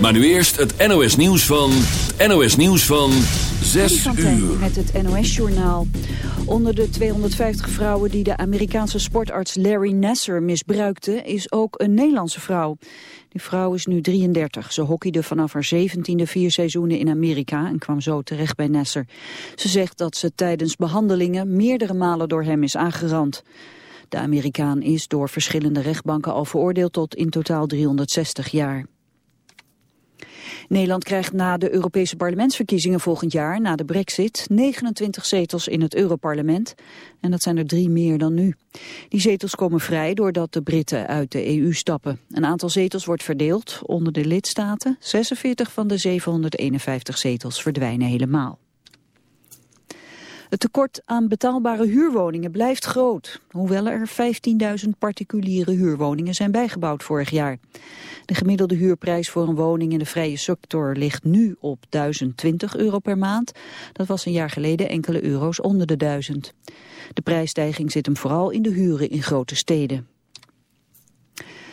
Maar nu eerst het NOS nieuws van... NOS nieuws van 6 uur. Met het NOS journaal. Onder de 250 vrouwen die de Amerikaanse sportarts Larry Nasser misbruikte... is ook een Nederlandse vrouw. Die vrouw is nu 33. Ze hockeyde vanaf haar 17e vier seizoenen in Amerika... en kwam zo terecht bij Nasser. Ze zegt dat ze tijdens behandelingen meerdere malen door hem is aangerand. De Amerikaan is door verschillende rechtbanken al veroordeeld tot in totaal 360 jaar. Nederland krijgt na de Europese parlementsverkiezingen volgend jaar, na de brexit, 29 zetels in het Europarlement. En dat zijn er drie meer dan nu. Die zetels komen vrij doordat de Britten uit de EU stappen. Een aantal zetels wordt verdeeld onder de lidstaten. 46 van de 751 zetels verdwijnen helemaal. Het tekort aan betaalbare huurwoningen blijft groot, hoewel er 15.000 particuliere huurwoningen zijn bijgebouwd vorig jaar. De gemiddelde huurprijs voor een woning in de vrije sector ligt nu op 1020 euro per maand. Dat was een jaar geleden enkele euro's onder de 1000. De prijsstijging zit hem vooral in de huren in grote steden.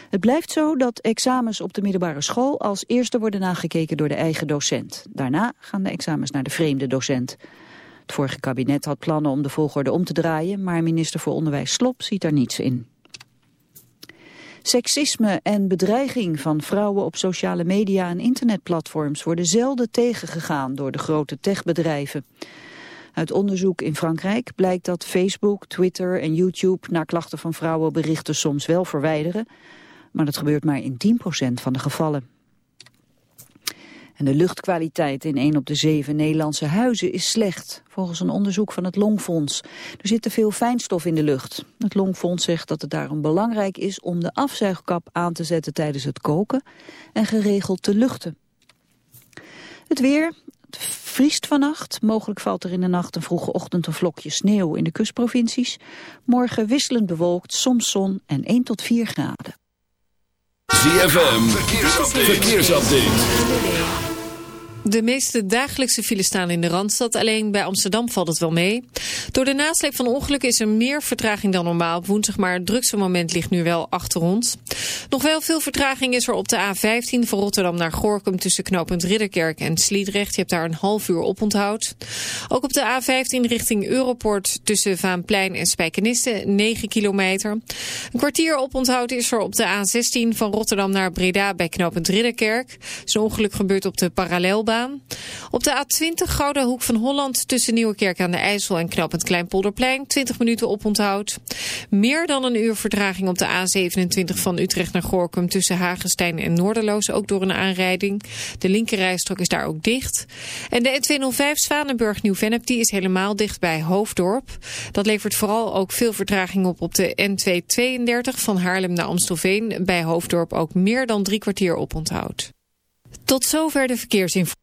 Het blijft zo dat examens op de middelbare school als eerste worden nagekeken door de eigen docent. Daarna gaan de examens naar de vreemde docent. Het vorige kabinet had plannen om de volgorde om te draaien, maar minister voor Onderwijs Slop ziet daar niets in. Seksisme en bedreiging van vrouwen op sociale media en internetplatforms worden zelden tegengegaan door de grote techbedrijven. Uit onderzoek in Frankrijk blijkt dat Facebook, Twitter en YouTube na klachten van vrouwen berichten soms wel verwijderen, maar dat gebeurt maar in 10% van de gevallen. En de luchtkwaliteit in een op de zeven Nederlandse huizen is slecht, volgens een onderzoek van het Longfonds. Er zit te veel fijnstof in de lucht. Het Longfonds zegt dat het daarom belangrijk is om de afzuigkap aan te zetten tijdens het koken en geregeld te luchten. Het weer, het vriest vannacht. Mogelijk valt er in de nacht en vroege ochtend een vlokje sneeuw in de kustprovincies. Morgen wisselend bewolkt, soms zon en 1 tot 4 graden. ZFM, verkeersupdate. De meeste dagelijkse files staan in de Randstad. Alleen bij Amsterdam valt het wel mee. Door de nasleep van ongelukken is er meer vertraging dan normaal op woensdag. Maar het drukste moment ligt nu wel achter ons. Nog wel veel vertraging is er op de A15 van Rotterdam naar Gorkum... tussen knooppunt Ridderkerk en Sliedrecht. Je hebt daar een half uur op onthoud. Ook op de A15 richting Europort tussen Vaanplein en Spijkenisse 9 kilometer. Een kwartier op onthoud is er op de A16 van Rotterdam naar Breda... bij knooppunt Ridderkerk. Zo'n ongeluk gebeurt op de parallelbaan. Op de A20 Gouden Hoek van Holland tussen Nieuwekerk aan de IJssel en Knopend Kleinpolderplein 20 minuten op onthoud. Meer dan een uur vertraging op de A27 van Utrecht naar Gorkum tussen Hagenstein en Noorderloos ook door een aanrijding. De linkerrijstrook is daar ook dicht. En de N205 Zwanenburg Nieuw-Vennep die is helemaal dicht bij Hoofddorp. Dat levert vooral ook veel vertraging op op de N232 van Haarlem naar Amstelveen. Bij Hoofddorp ook meer dan drie kwartier op onthoud. Tot zover de verkeersinformatie.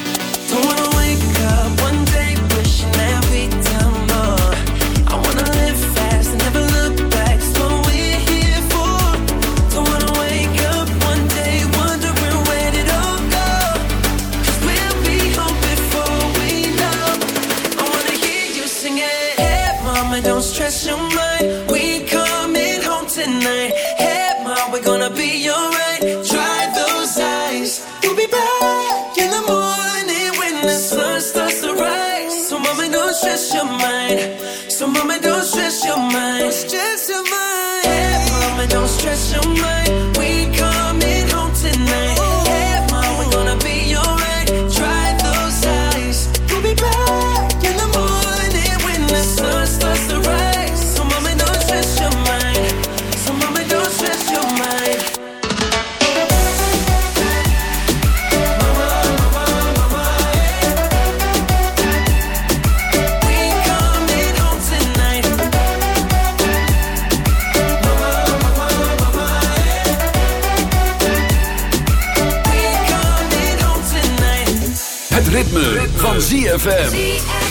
ritme, van ZFM.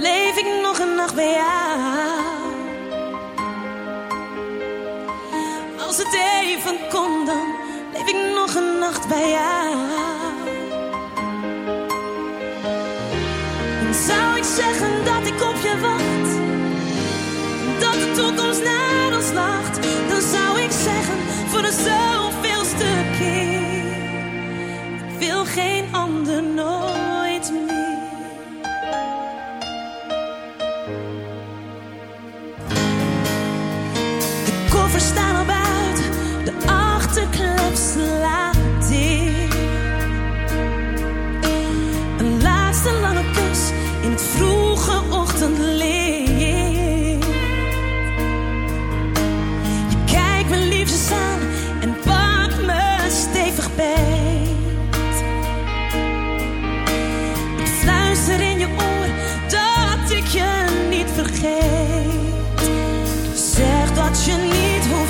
Leef ik nog een nacht bij jou. Als het even kon, dan leef ik nog een nacht bij jou. En zou ik zeggen dat ik op je wacht, dat de toekomst naar ons lacht, dan zou ik zeggen voor de zoveelste keer: ik wil geen ander nooit.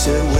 said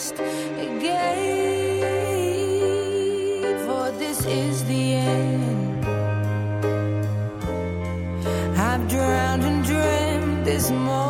trust again. For this is the end. I've drowned and dreamed this morning.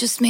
just me.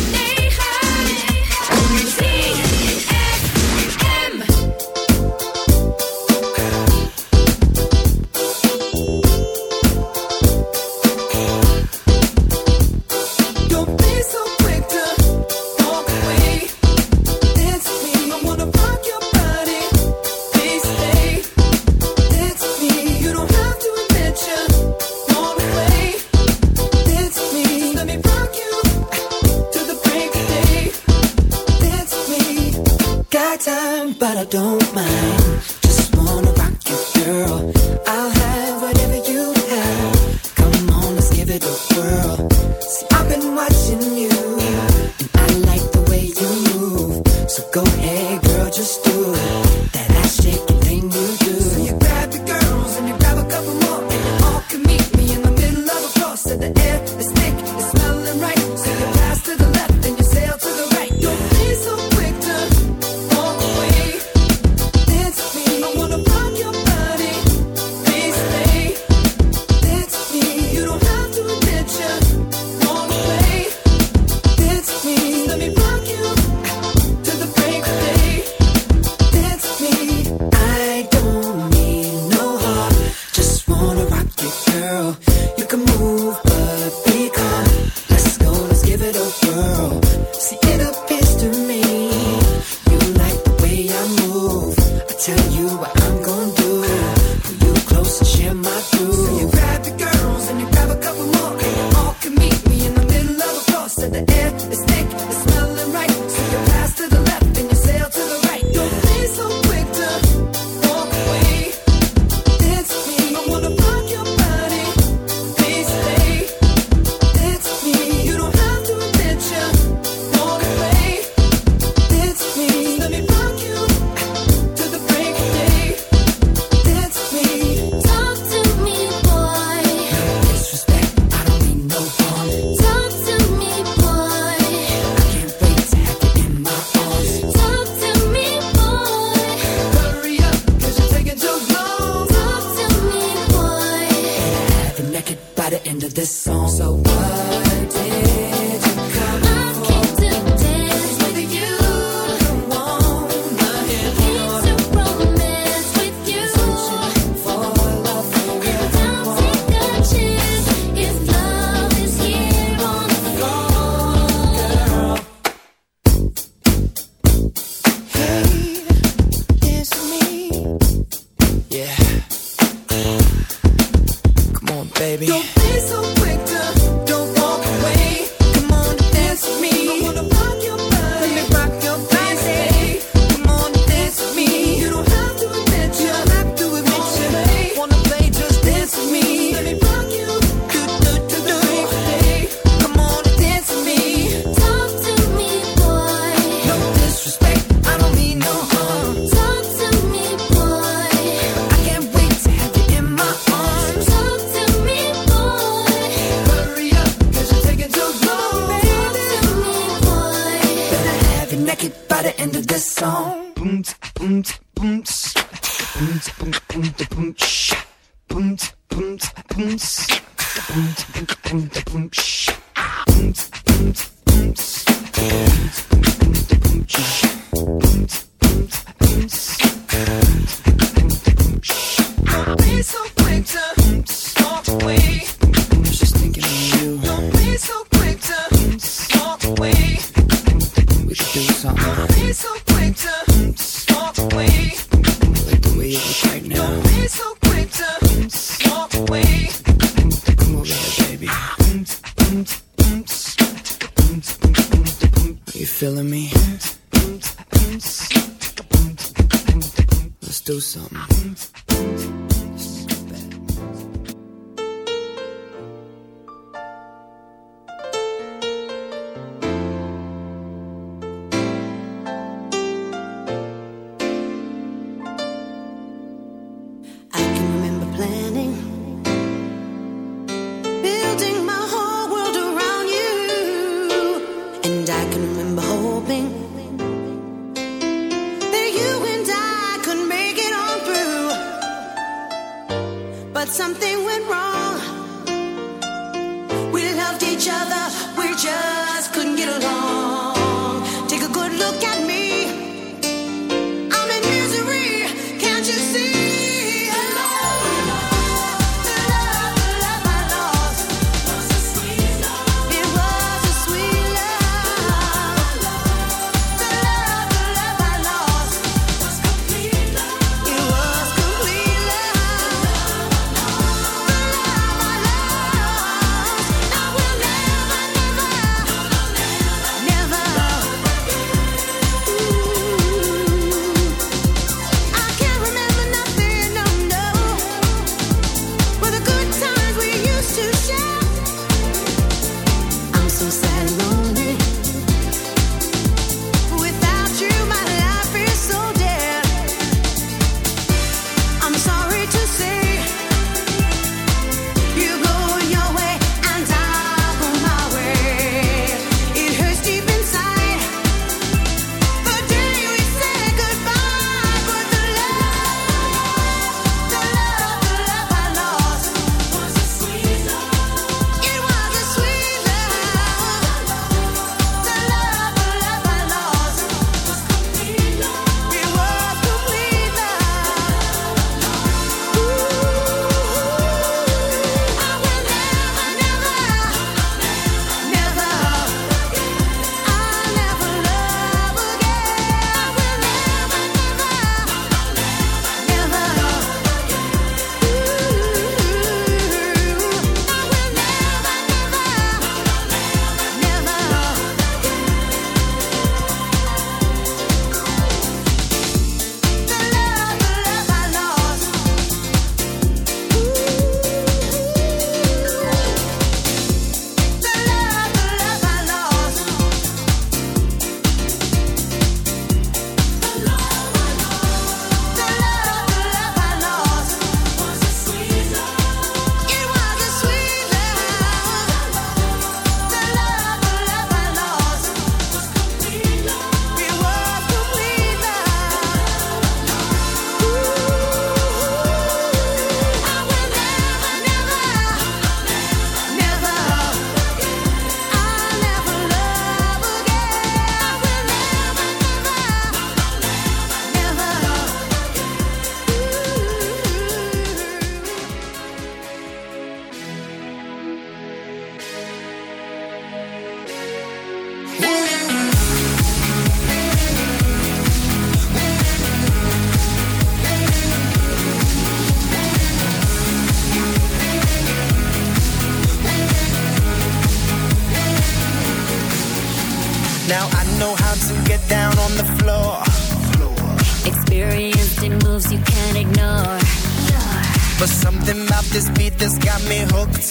This got me hooked.